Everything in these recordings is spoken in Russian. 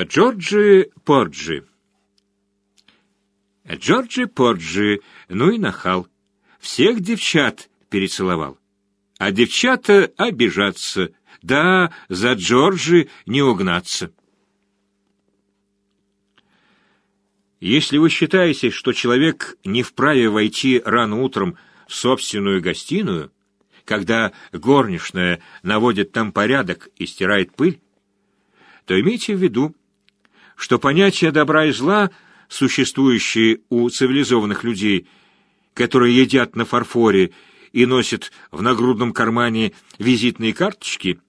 Джорджи Порджи. Джорджи Порджи, ну и нахал. Всех девчат перецеловал. А девчата обижаться. Да, за Джорджи не угнаться. Если вы считаете, что человек не вправе войти рано утром в собственную гостиную, когда горничная наводит там порядок и стирает пыль, то имейте в виду, что понятия добра и зла, существующие у цивилизованных людей, которые едят на фарфоре и носят в нагрудном кармане визитные карточки,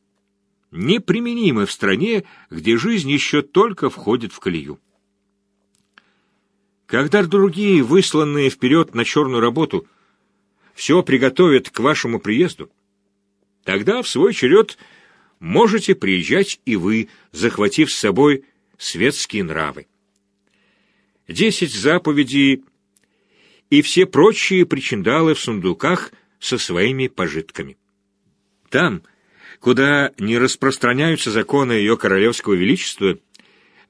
неприменимы в стране, где жизнь еще только входит в колею. Когда другие, высланные вперед на черную работу, все приготовят к вашему приезду, тогда в свой черед можете приезжать и вы, захватив с собой светские нравы. Десять заповедей и все прочие причиндалы в сундуках со своими пожитками. Там, куда не распространяются законы ее королевского величества,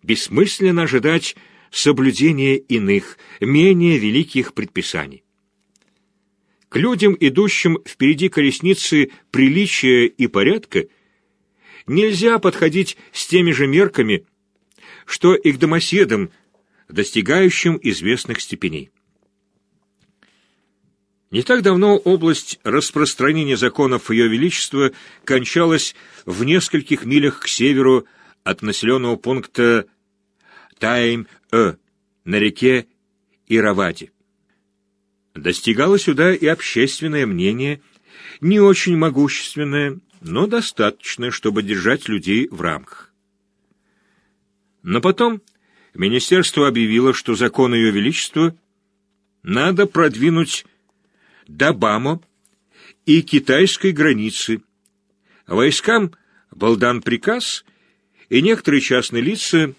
бессмысленно ожидать соблюдения иных, менее великих предписаний. К людям, идущим впереди колесницы приличия и порядка, нельзя подходить с теми же мерками, что и к домоседам, достигающим известных степеней. Не так давно область распространения законов Ее Величества кончалась в нескольких милях к северу от населенного пункта Тайм-Э на реке Иравади. Достигало сюда и общественное мнение, не очень могущественное, но достаточное, чтобы держать людей в рамках. Но потом министерство объявило, что закон Ее Величества надо продвинуть до Бамо и китайской границы. Войскам был дан приказ, и некоторые частные лица,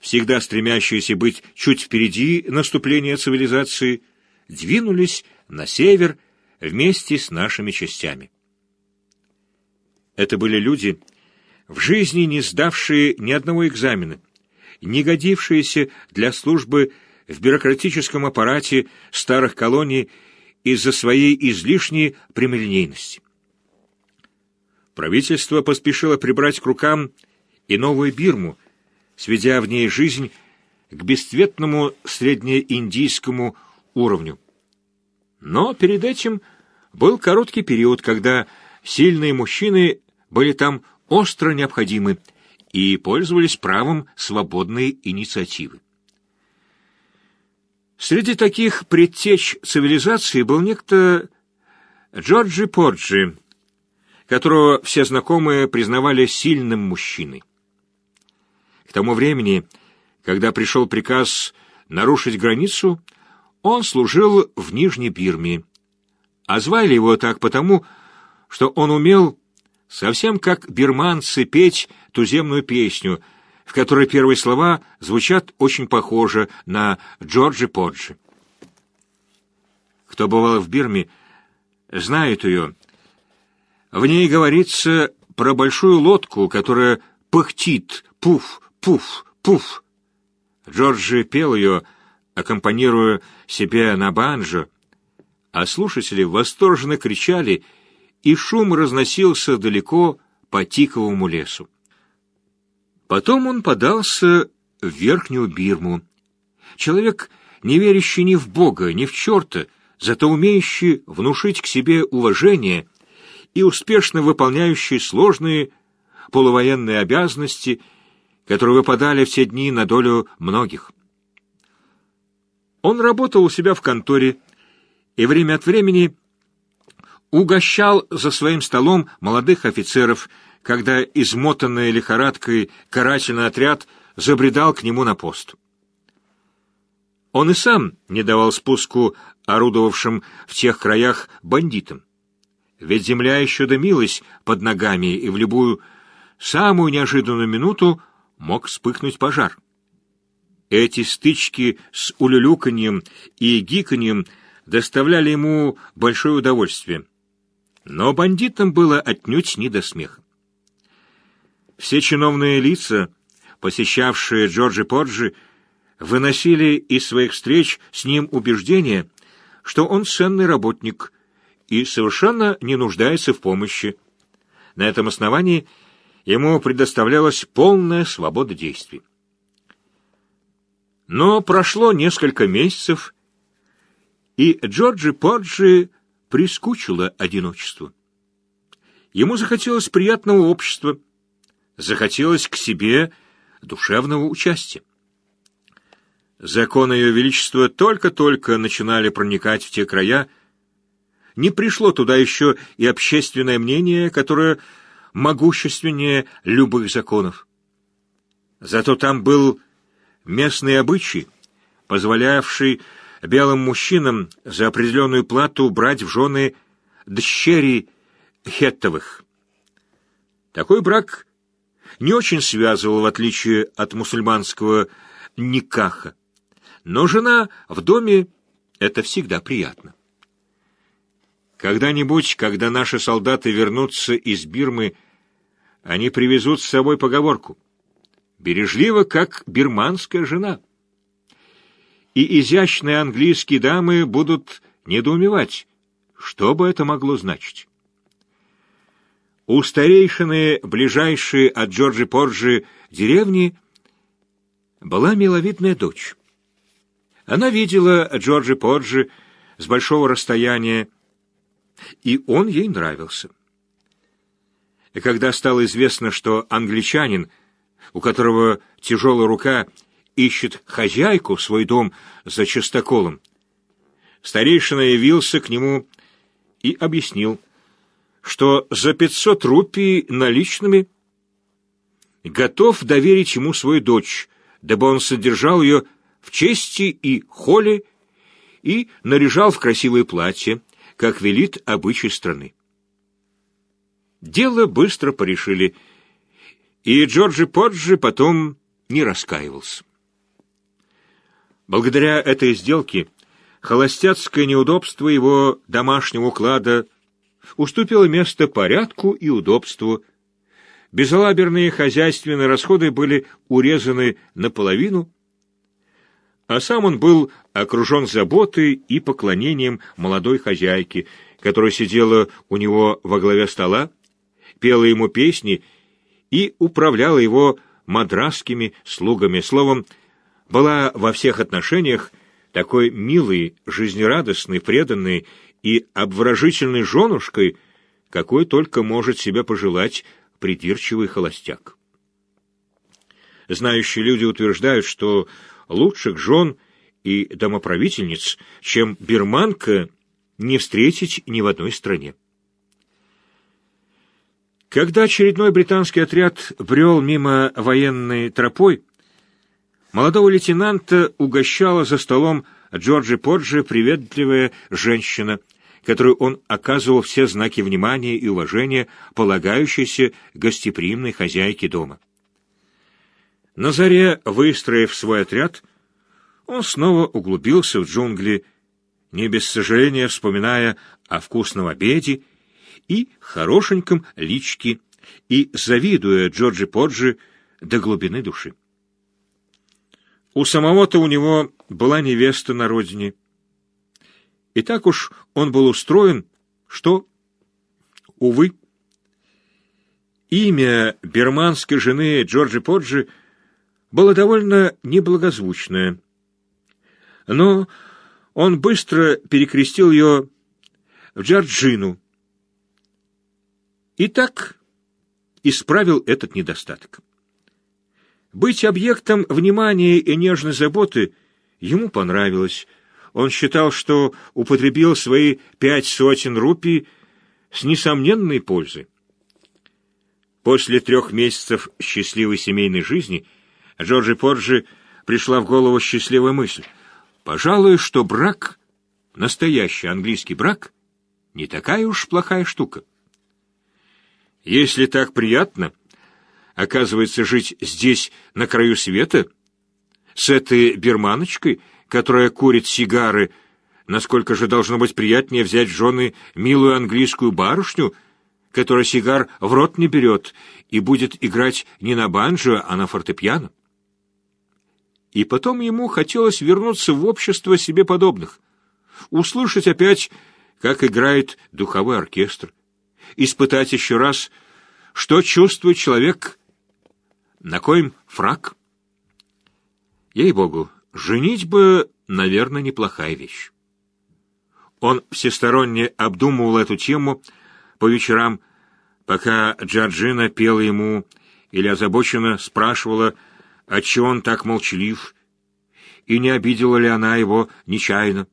всегда стремящиеся быть чуть впереди наступления цивилизации, двинулись на север вместе с нашими частями. Это были люди, в жизни не сдавшие ни одного экзамена, не годившиеся для службы в бюрократическом аппарате старых колоний из-за своей излишней прямолинейности. Правительство поспешило прибрать к рукам и новую Бирму, сведя в ней жизнь к бесцветному среднеиндийскому уровню. Но перед этим был короткий период, когда сильные мужчины были там остро необходимы и пользовались правом свободной инициативы. Среди таких предтеч цивилизации был некто Джорджи Порджи, которого все знакомые признавали сильным мужчиной. К тому времени, когда пришел приказ нарушить границу, он служил в Нижней Бирме, а звали его так потому, что он умел, совсем как бирманцы, петь туземную песню — в которой первые слова звучат очень похоже на Джорджи Поджи. Кто бывал в Бирме, знает ее. В ней говорится про большую лодку, которая пыхтит, пуф, пуф, пуф. Джорджи пел ее, аккомпанируя себе на банджо, а слушатели восторженно кричали, и шум разносился далеко по тиковому лесу. Потом он подался в Верхнюю Бирму. Человек, не верящий ни в Бога, ни в черта, зато умеющий внушить к себе уважение и успешно выполняющий сложные полувоенные обязанности, которые выпадали в те дни на долю многих. Он работал у себя в конторе и время от времени угощал за своим столом молодых офицеров, когда измотанный лихорадкой карательный отряд забредал к нему на пост. Он и сам не давал спуску орудовавшим в тех краях бандитам. Ведь земля еще дымилась под ногами, и в любую самую неожиданную минуту мог вспыхнуть пожар. Эти стычки с улюлюканьем и гиканьем доставляли ему большое удовольствие. Но бандитам было отнюдь не до смеха. Все чиновные лица, посещавшие Джорджи Поджи, выносили из своих встреч с ним убеждение, что он ценный работник и совершенно не нуждается в помощи. На этом основании ему предоставлялась полная свобода действий. Но прошло несколько месяцев, и Джорджи Поджи прискучило одиночество. Ему захотелось приятного общества, захотелось к себе душевного участия. Законы Ее Величества только-только начинали проникать в те края, не пришло туда еще и общественное мнение, которое могущественнее любых законов. Зато там был местный обычай, позволявший белым мужчинам за определенную плату брать в жены дщери хеттовых. Такой брак не очень связывал, в отличие от мусульманского никаха. Но жена в доме — это всегда приятно. Когда-нибудь, когда наши солдаты вернутся из Бирмы, они привезут с собой поговорку «бережливо, как бирманская жена». И изящные английские дамы будут недоумевать, что бы это могло значить. У старейшины, ближайшей от Джорджи Порджи деревни, была миловидная дочь. Она видела Джорджи Порджи с большого расстояния, и он ей нравился. Когда стало известно, что англичанин, у которого тяжелая рука, ищет хозяйку в свой дом за чистоколом, старейшина явился к нему и объяснил, что за пятьсот рупий наличными готов доверить ему свою дочь, дабы он содержал ее в чести и холе и наряжал в красивое платье, как велит обычай страны. Дело быстро порешили, и Джорджи Поджи потом не раскаивался. Благодаря этой сделке холостяцкое неудобство его домашнего уклада уступило место порядку и удобству. Безалаберные хозяйственные расходы были урезаны наполовину, а сам он был окружен заботой и поклонением молодой хозяйки, которая сидела у него во главе стола, пела ему песни и управляла его мадрасскими слугами. Словом, была во всех отношениях такой милой, жизнерадостной, преданной и обворожительной женушкой, какой только может себя пожелать придирчивый холостяк. Знающие люди утверждают, что лучших жен и домоправительниц, чем бирманка, не встретить ни в одной стране. Когда очередной британский отряд брел мимо военной тропой, молодого лейтенанта угощала за столом Джорджи Поджи приветливая женщина, которой он оказывал все знаки внимания и уважения, полагающиеся гостеприимной хозяйке дома. На заре, выстроив свой отряд, он снова углубился в джунгли, не без сожаления вспоминая о вкусном обеде и хорошеньком личке, и завидуя Джорджи Поджи до глубины души. У самого-то у него была невеста на родине. И так уж он был устроен, что, увы, имя берманской жены Джорджи Поджи — было довольно неблагозвучное. Но он быстро перекрестил ее в Джорджину. И так исправил этот недостаток. Быть объектом внимания и нежной заботы ему понравилось. Он считал, что употребил свои пять сотен рупий с несомненной пользой. После трех месяцев счастливой семейной жизни – Джорджи Порджи пришла в голову счастливая мысль. Пожалуй, что брак, настоящий английский брак, не такая уж плохая штука. Если так приятно, оказывается, жить здесь, на краю света, с этой берманочкой, которая курит сигары, насколько же должно быть приятнее взять в жены милую английскую барышню, которая сигар в рот не берет и будет играть не на банджо, а на фортепиано. И потом ему хотелось вернуться в общество себе подобных, услышать опять, как играет духовой оркестр, испытать еще раз, что чувствует человек, на коем фраг. Ей-богу, женить бы, наверное, неплохая вещь. Он всесторонне обдумывал эту тему по вечерам, пока Джорджина пела ему или озабоченно спрашивала, отчего он так молчалив, и не обидела ли она его нечаянно.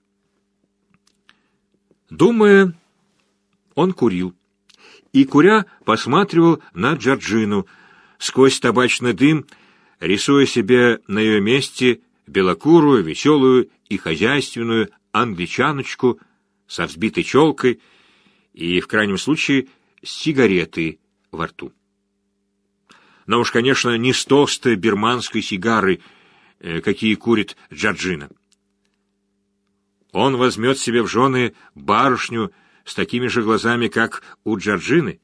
Думая, он курил, и, куря, посматривал на Джорджину сквозь табачный дым, рисуя себе на ее месте белокурую, веселую и хозяйственную англичаночку со взбитой челкой и, в крайнем случае, с сигаретой во рту. Но уж, конечно, не с толстой бирманской сигары, э, какие курит Джорджина. Он возьмет себе в жены барышню с такими же глазами, как у Джорджины,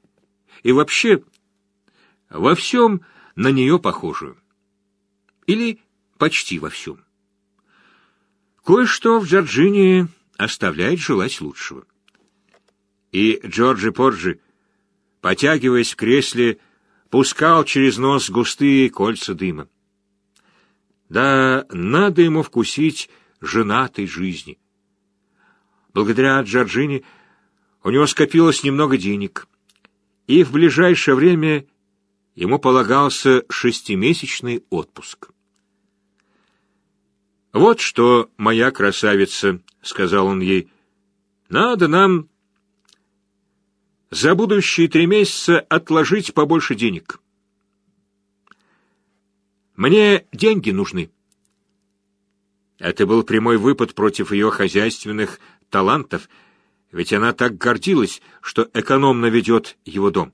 и вообще во всем на нее похожую. Или почти во всем. Кое-что в Джорджине оставляет желать лучшего. И Джорджи Порджи, потягиваясь в кресле, пускал через нос густые кольца дыма. Да, надо ему вкусить женатой жизни. Благодаря Джорджине у него скопилось немного денег, и в ближайшее время ему полагался шестимесячный отпуск. «Вот что, моя красавица», — сказал он ей, — «надо нам за будущие три месяца отложить побольше денег. Мне деньги нужны». Это был прямой выпад против ее хозяйственных талантов, ведь она так гордилась, что экономно ведет его дом.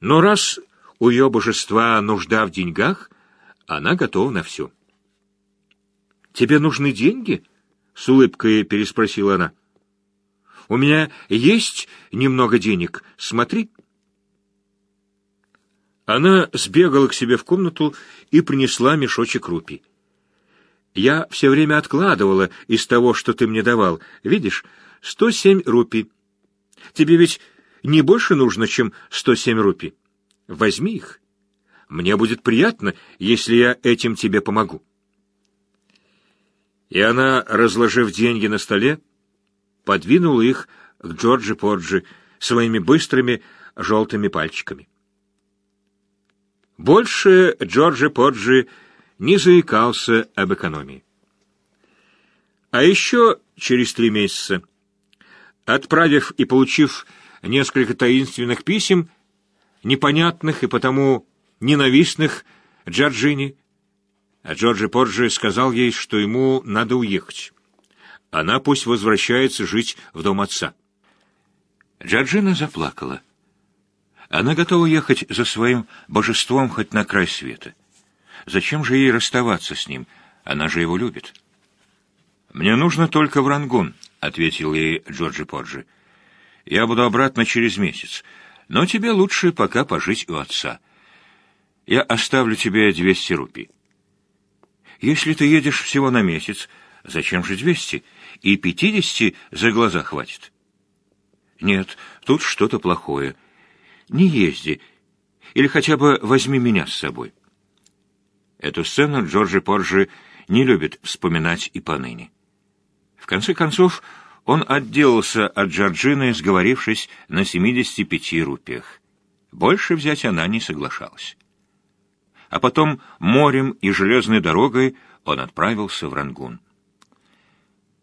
Но раз у ее божества нужда в деньгах, она готова на все. «Тебе нужны деньги?» — с улыбкой переспросила она. «У меня есть немного денег. Смотри». Она сбегала к себе в комнату и принесла мешочек рупий. «Я все время откладывала из того, что ты мне давал. Видишь, сто семь рупий. Тебе ведь не больше нужно, чем сто семь рупий. Возьми их. Мне будет приятно, если я этим тебе помогу» и она, разложив деньги на столе, подвинула их к Джорджи Поджи своими быстрыми желтыми пальчиками. Больше Джорджи Поджи не заикался об экономии. А еще через три месяца, отправив и получив несколько таинственных писем, непонятных и потому ненавистных Джорджини, а Джорджи Порджи сказал ей, что ему надо уехать. Она пусть возвращается жить в дом отца. Джорджина заплакала. Она готова ехать за своим божеством хоть на край света. Зачем же ей расставаться с ним? Она же его любит. «Мне нужно только в Рангун», — ответил ей Джорджи Порджи. «Я буду обратно через месяц, но тебе лучше пока пожить у отца. Я оставлю тебе двести рупий». Если ты едешь всего на месяц, зачем же двести? И пятидесяти за глаза хватит. Нет, тут что-то плохое. Не езди. Или хотя бы возьми меня с собой. Эту сцену Джорджи Поржи не любит вспоминать и поныне. В конце концов, он отделался от Джорджины, сговорившись на 75 рупиях. Больше взять она не соглашалась а потом морем и железной дорогой он отправился в Рангун.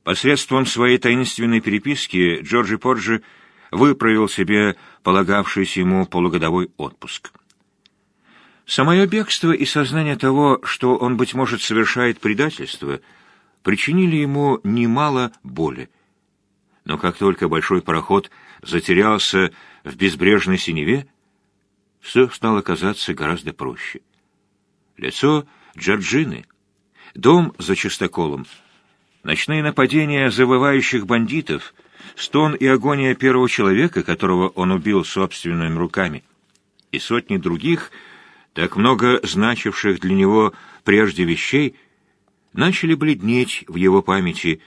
Посредством своей таинственной переписки Джорджи Порджи выправил себе полагавшийся ему полугодовой отпуск. Самое бегство и сознание того, что он, быть может, совершает предательство, причинили ему немало боли. Но как только большой пароход затерялся в безбрежной синеве, все стало казаться гораздо проще лицо Джорджины, дом за чистоколом, ночные нападения завывающих бандитов, стон и агония первого человека, которого он убил собственными руками. и сотни других, так много значивших для него прежде вещей, начали бледнеть в его памяти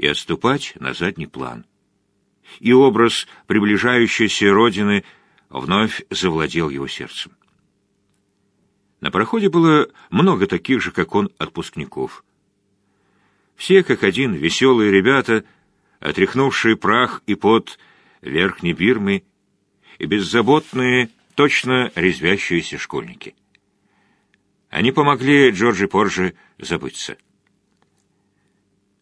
и отступать на задний план. И образ приближающейся Родины вновь завладел его сердцем. На проходе было много таких же, как он, отпускников. Все, как один, веселые ребята, отряхнувшие прах и пот верхней Бирмы, и беззаботные, точно резвящиеся школьники. Они помогли Джорджи Порже забыться.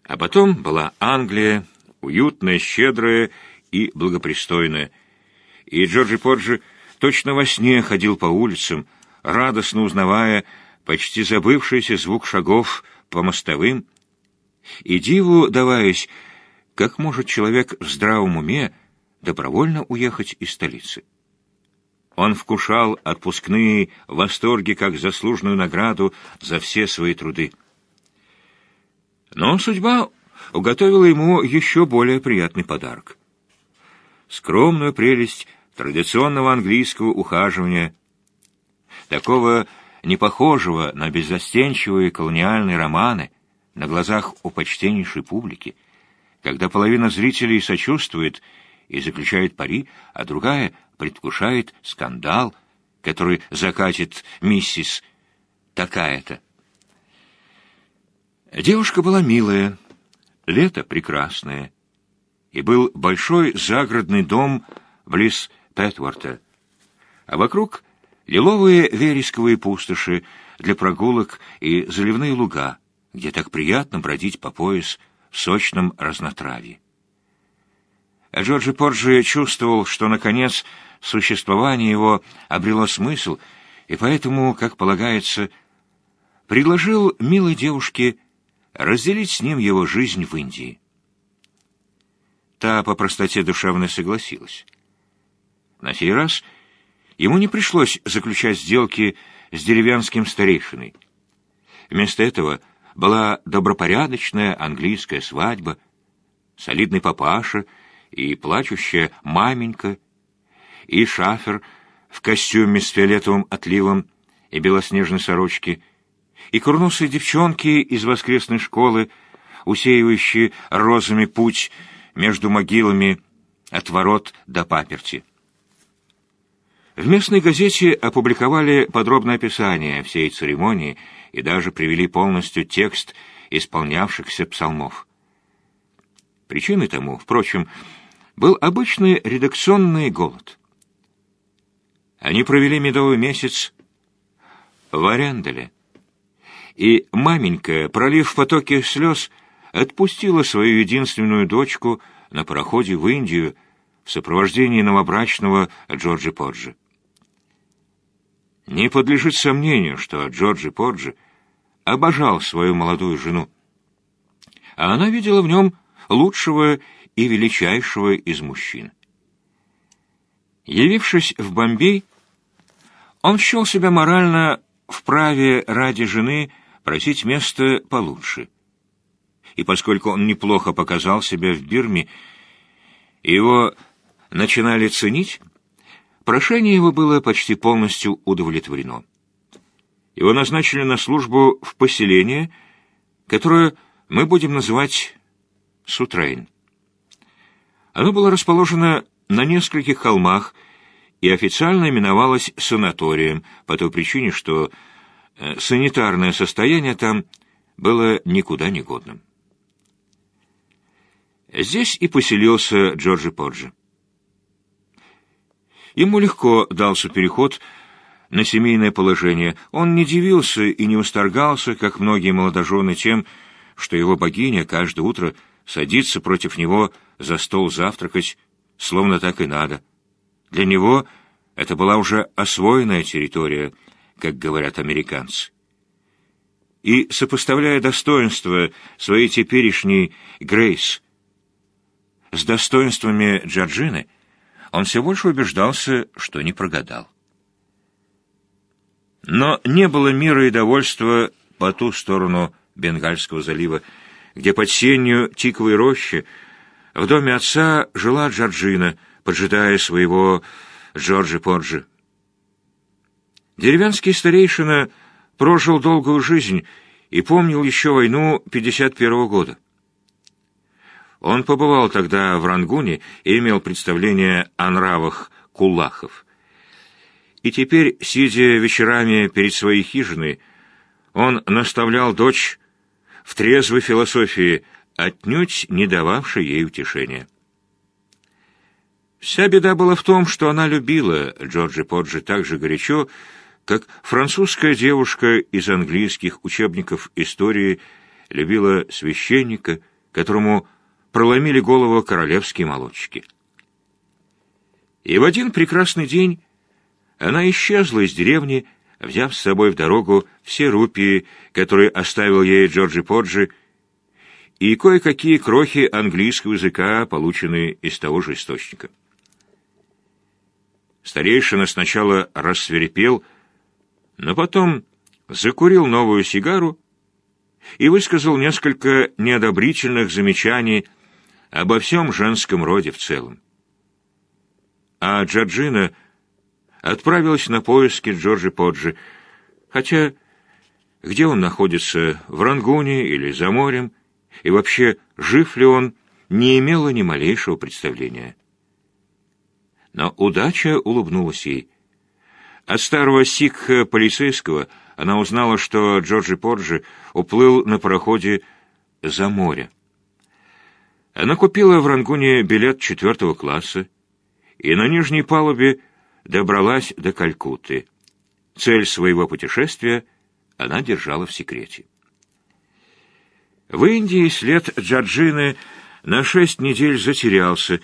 А потом была Англия, уютная, щедрая и благопристойная, и Джорджи Порджи точно во сне ходил по улицам, радостно узнавая почти забывшийся звук шагов по мостовым, и диву даваясь, как может человек в здравом уме добровольно уехать из столицы. Он вкушал отпускные восторги как заслуженную награду за все свои труды. Но судьба уготовила ему еще более приятный подарок. Скромную прелесть традиционного английского ухаживания такого не похожего на беззастенчивые колониальные романы на глазах у почтеннейшей публики, когда половина зрителей сочувствует и заключает пари, а другая предвкушает скандал, который закатит миссис такая-то. Девушка была милая, лето прекрасное, и был большой загородный дом близ Петворта, а вокруг лиловые вересковые пустоши для прогулок и заливные луга, где так приятно бродить по пояс в сочном разнотравье. А Джорджи Порджи чувствовал, что, наконец, существование его обрело смысл, и поэтому, как полагается, предложил милой девушке разделить с ним его жизнь в Индии. Та по простоте душевной согласилась. На сей раз — Ему не пришлось заключать сделки с деревянским старейшиной. Вместо этого была добропорядочная английская свадьба, солидный папаша и плачущая маменька, и шафер в костюме с фиолетовым отливом и белоснежной сорочки, и курносые девчонки из воскресной школы, усеивающие розами путь между могилами от ворот до паперти. В местной газете опубликовали подробное описание всей церемонии и даже привели полностью текст исполнявшихся псалмов. Причиной тому, впрочем, был обычный редакционный голод. Они провели медовый месяц в Аренделе, и маменька, пролив потоки слез, отпустила свою единственную дочку на пароходе в Индию в сопровождении новобрачного Джорджа Поджи. Не подлежит сомнению, что Джорджи Порджи обожал свою молодую жену, а она видела в нем лучшего и величайшего из мужчин. Явившись в Бомбей, он счел себя морально вправе ради жены просить место получше. И поскольку он неплохо показал себя в Бирме, его начинали ценить, Прошение его было почти полностью удовлетворено. Его назначили на службу в поселение, которое мы будем называть Сутрейн. Оно было расположено на нескольких холмах и официально именовалось санаторием по той причине, что санитарное состояние там было никуда не годным. Здесь и поселился Джорджи Поджи. Ему легко дался переход на семейное положение. Он не дивился и не усторгался, как многие молодожены, тем, что его богиня каждое утро садится против него за стол завтракать, словно так и надо. Для него это была уже освоенная территория, как говорят американцы. И, сопоставляя достоинства своей теперешней Грейс с достоинствами Джорджины, он все больше убеждался, что не прогадал. Но не было мира и довольства по ту сторону Бенгальского залива, где под сенью тиковой рощи в доме отца жила Джорджина, поджидая своего Джорджи Порджи. Деревенский старейшина прожил долгую жизнь и помнил еще войну 51 -го года. Он побывал тогда в Рангуне и имел представление о нравах кулахов. И теперь, сидя вечерами перед своей хижиной, он наставлял дочь в трезвой философии, отнюдь не дававшей ей утешения. Вся беда была в том, что она любила Джорджи Поджи так же горячо, как французская девушка из английских учебников истории любила священника, которому проломили голову королевские молодчики. И в один прекрасный день она исчезла из деревни, взяв с собой в дорогу все рупии, которые оставил ей Джорджи Поджи, и кое-какие крохи английского языка, полученные из того же источника. Старейшина сначала рассверепел, но потом закурил новую сигару и высказал несколько неодобрительных замечаний обо всем женском роде в целом. А Джорджина отправилась на поиски Джорджи Поджи, хотя где он находится, в Рангуне или за морем, и вообще, жив ли он, не имела ни малейшего представления. Но удача улыбнулась ей. От старого сикха полицейского она узнала, что Джорджи Поджи уплыл на пароходе за море. Она купила в Рангуне билет четвертого класса и на нижней палубе добралась до Калькутты. Цель своего путешествия она держала в секрете. В Индии след Джорджины на шесть недель затерялся,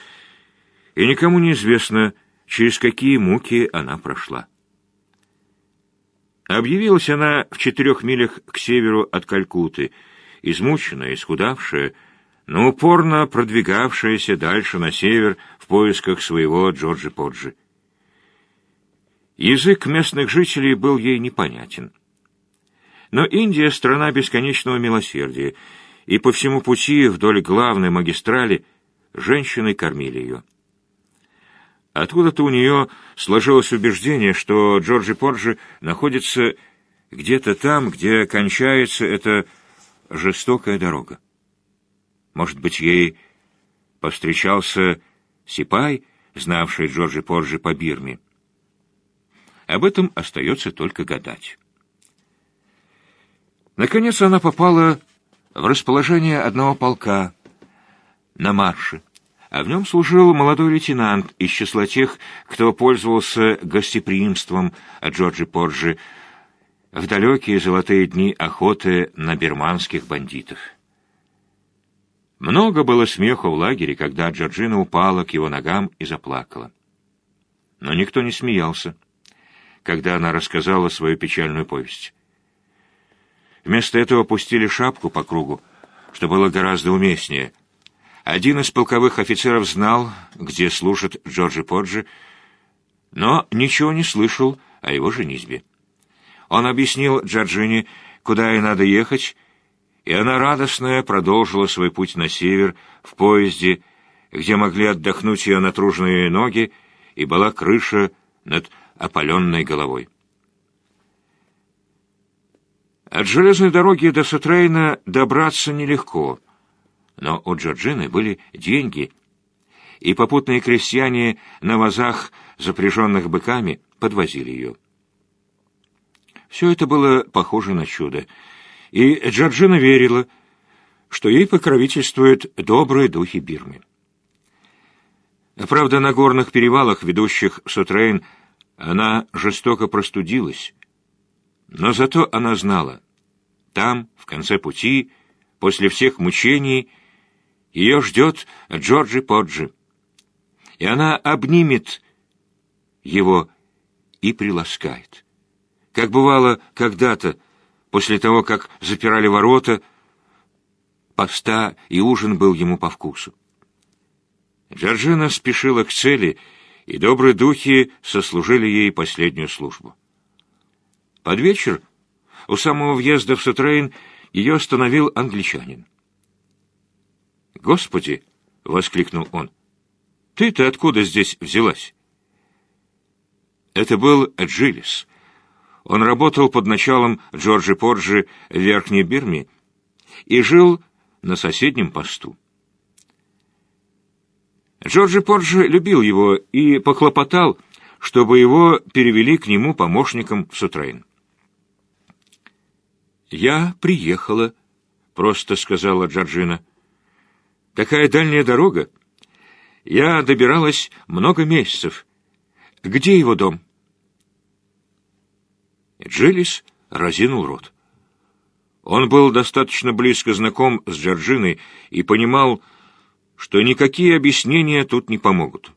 и никому не известно, через какие муки она прошла. Объявилась она в четырех милях к северу от Калькутты, измученная, исхудавшая, но упорно продвигавшаяся дальше на север в поисках своего Джорджи Поджи. Язык местных жителей был ей непонятен. Но Индия — страна бесконечного милосердия, и по всему пути вдоль главной магистрали женщины кормили ее. Откуда-то у нее сложилось убеждение, что Джорджи Порджи находится где-то там, где кончается эта жестокая дорога. Может быть, ей повстречался Сипай, знавший Джорджи Порджи по Бирме. Об этом остается только гадать. Наконец она попала в расположение одного полка на марше а в нем служил молодой лейтенант из числа тех, кто пользовался гостеприимством Джорджи Порджи в далекие золотые дни охоты на берманских бандитов. Много было смеха в лагере, когда Джорджина упала к его ногам и заплакала. Но никто не смеялся, когда она рассказала свою печальную повесть. Вместо этого пустили шапку по кругу, что было гораздо уместнее — один из полковых офицеров знал, где служит Джорджи Поджи, но ничего не слышал о его женитьбе. Он объяснил Джорджине, куда ей надо ехать, и она радостная продолжила свой путь на север в поезде, где могли отдохнуть ее натруженные ноги, и была крыша над опаленной головой. От железной дороги до Сатрейна добраться нелегко — но у Джорджины были деньги, и попутные крестьяне на вазах, запряженных быками, подвозили ее. Все это было похоже на чудо, и Джорджина верила, что ей покровительствуют добрые духи Бирмы. Правда, на горных перевалах, ведущих в Сутрейн, она жестоко простудилась, но зато она знала, там, в конце пути, после всех мучений, ее ждет Джорджи Поджи. И она обнимет его и приласкает. Как бывало когда-то, после того, как запирали ворота, поста и ужин был ему по вкусу. Джорджина спешила к цели, и добрые духи сослужили ей последнюю службу. Под вечер, у самого въезда в Сутрейн, ее остановил англичанин. «Господи!» — воскликнул он. «Ты-то откуда здесь взялась?» Это был Джилис. Он работал под началом Джорджи Порджи в Верхней Бирме и жил на соседнем посту. Джорджи Порджи любил его и похлопотал, чтобы его перевели к нему помощником в Сутрейн. «Я приехала», — просто сказала Джорджина. «Такая дальняя дорога. Я добиралась много месяцев. Где его дом?» Джилlis разинул рот. Он был достаточно близко знаком с Джорджиной и понимал, что никакие объяснения тут не помогут.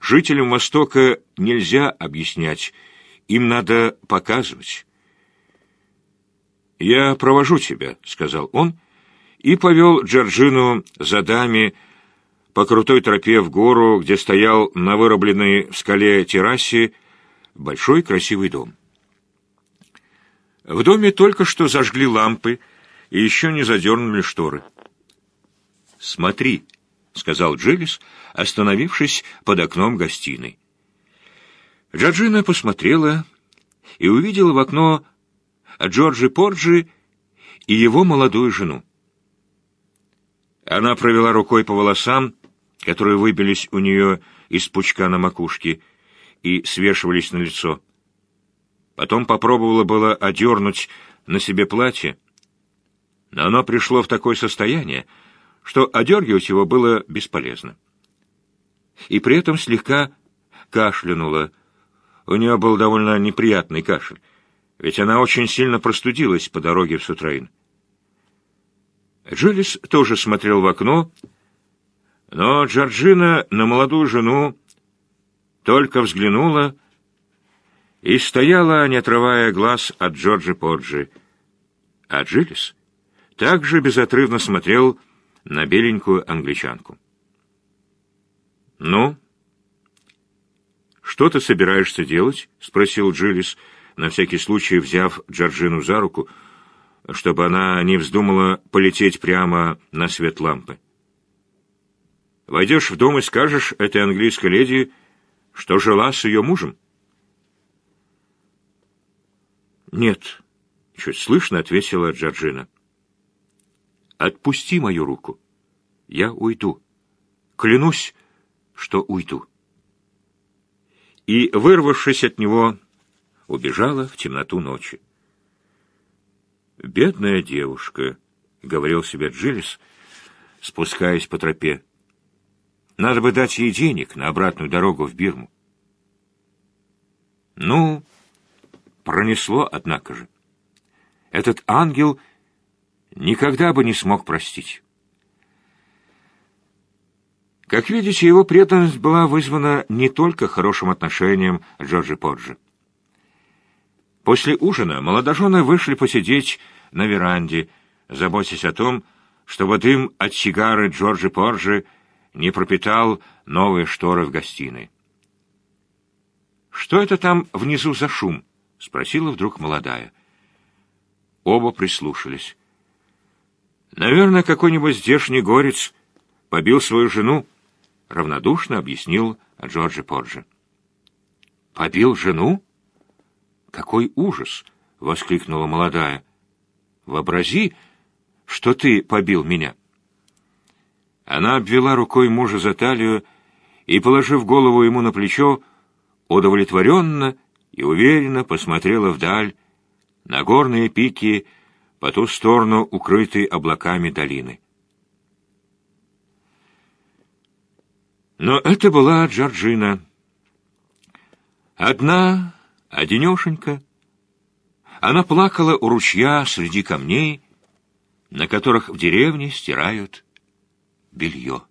Жителям Востока нельзя объяснять, им надо показывать. «Я провожу тебя», — сказал он, и повел Джорджину за дами по крутой тропе в гору, где стоял на вырубленной в скале террасе большой красивый дом. В доме только что зажгли лампы и еще не задернули шторы. «Смотри», — сказал Джиллис, остановившись под окном гостиной. Джорджина посмотрела и увидела в окно Джорджи Порджи и его молодую жену. Она провела рукой по волосам, которые выбились у нее из пучка на макушке и свешивались на лицо. Потом попробовала было одернуть на себе платье, но оно пришло в такое состояние, что одергивать его было бесполезно. И при этом слегка кашлянула. У нее был довольно неприятный кашель, ведь она очень сильно простудилась по дороге в Сутрейн. Джулис тоже смотрел в окно, но Джорджина на молодую жену только взглянула и стояла, не отрывая глаз от Джорджи Поджи. А Джиллис также безотрывно смотрел на беленькую англичанку. «Ну, что ты собираешься делать?» — спросил Джиллис, на всякий случай взяв Джорджину за руку, чтобы она не вздумала полететь прямо на свет лампы. «Войдешь в дом и скажешь этой английской леди, что жила с ее мужем?» «Нет», — чуть слышно ответила Джорджина. «Отпусти мою руку. Я уйду. Клянусь, что уйду». И, вырвавшись от него, убежала в темноту ночи. «Бедная девушка», — говорил себе Джилис, спускаясь по тропе. «Надо бы дать ей денег на обратную дорогу в Бирму». «Ну, Пронесло, однако же. Этот ангел никогда бы не смог простить. Как видите, его преданность была вызвана не только хорошим отношением Джорджи Поджи. После ужина молодожены вышли посидеть на веранде, заботясь о том, чтобы дым от сигары Джорджи Порджи не пропитал новые шторы в гостиной. «Что это там внизу за шум?» — спросила вдруг молодая. Оба прислушались. «Наверное, какой-нибудь здешний горец побил свою жену», — равнодушно объяснил Джорджи Поджи. «Побил жену? Какой ужас!» — воскликнула молодая. «Вообрази, что ты побил меня». Она обвела рукой мужа за талию и, положив голову ему на плечо, удовлетворенно и уверенно посмотрела вдаль, на горные пики по ту сторону укрытой облаками долины. Но это была Джорджина. Одна, одинешенька. Она плакала у ручья среди камней, на которых в деревне стирают белье.